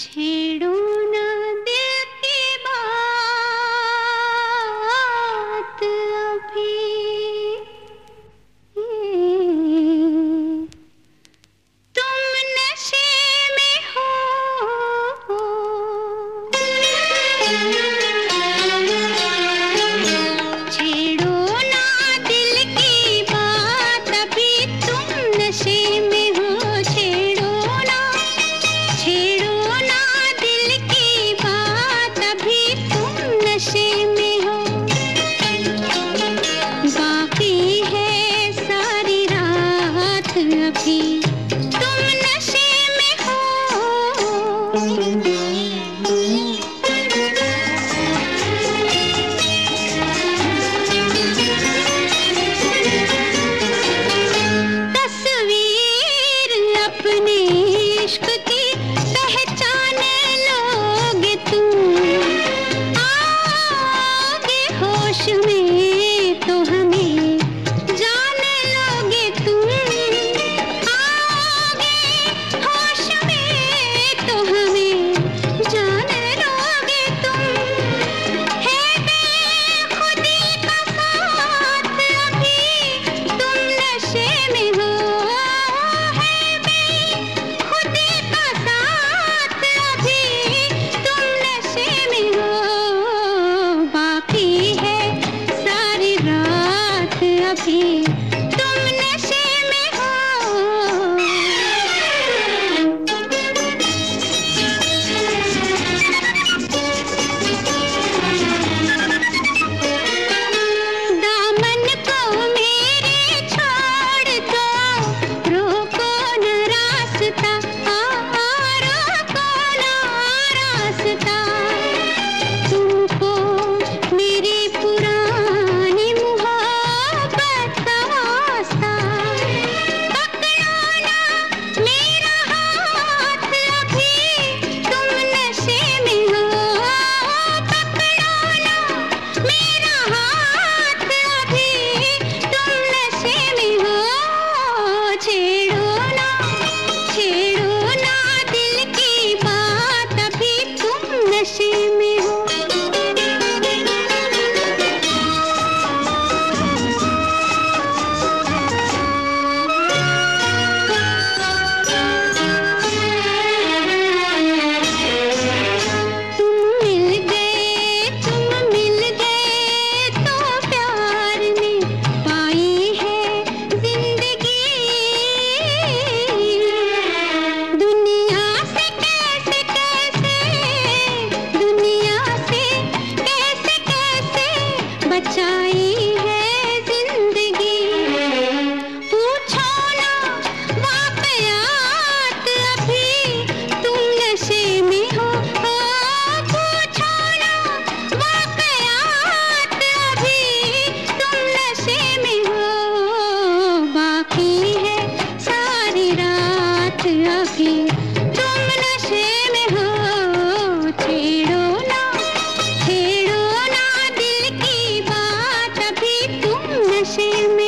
छेड़ो be भी मेरा हाथ आशीष